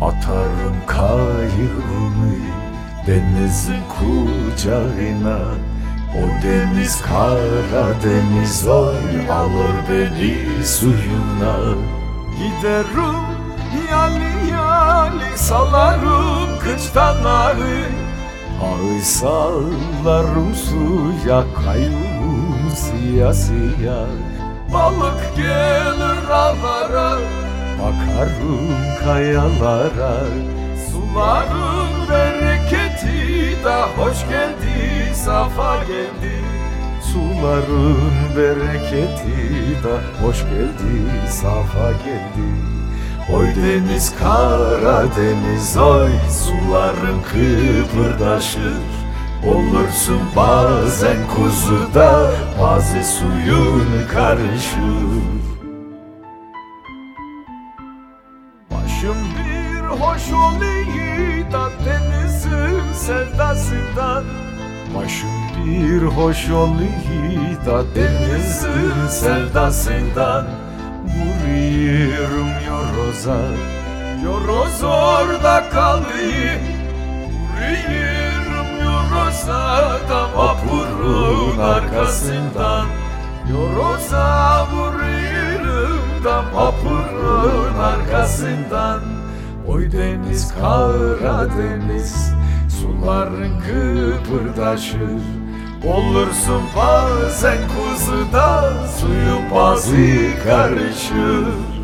Atarım kayığımı denizin kucağına. O deniz Karadeniz oy alır beni suyuna. Giderim yali yali salarım kıçtan ağı Ağı sallarım suya kayığım siyah siyah. Balık gelir ağlara Bakarım kayalara Suların bereketi da hoş geldi Safa geldi. Suların bereketi da hoş geldi Safa geldi. Oy deniz Karadeniz oy Suların kıpırdaşır Olursun bazen kuzuda Bazı suyun karışır Başım bir hoş da denizin sevdasından. Başım bir hoş da denizin sevdasından. Vuruyorum yoroza Yoroz orada kalıyor Vuruyorum yoroza da vapurun arkasından. Yoroza vuruyorum da vapurun arkasından. Oy deniz Karadeniz Suların kıpırdaşır. Olursun bazen kuzuda Suyun bazı karışır